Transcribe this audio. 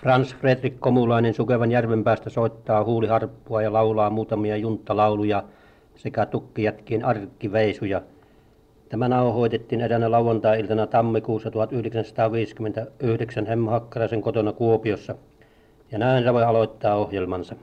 Frans Fredrik Komulainen Sukevan järven päästä soittaa huuliharppua ja laulaa muutamia junttalauluja sekä tukkijätkien arkkiveisuja. Tämä nauhoitettiin edänä lauantai-iltana tammikuussa 1959 Hemmo Hakkaraisen kotona Kuopiossa. Ja näin voi aloittaa ohjelmansa.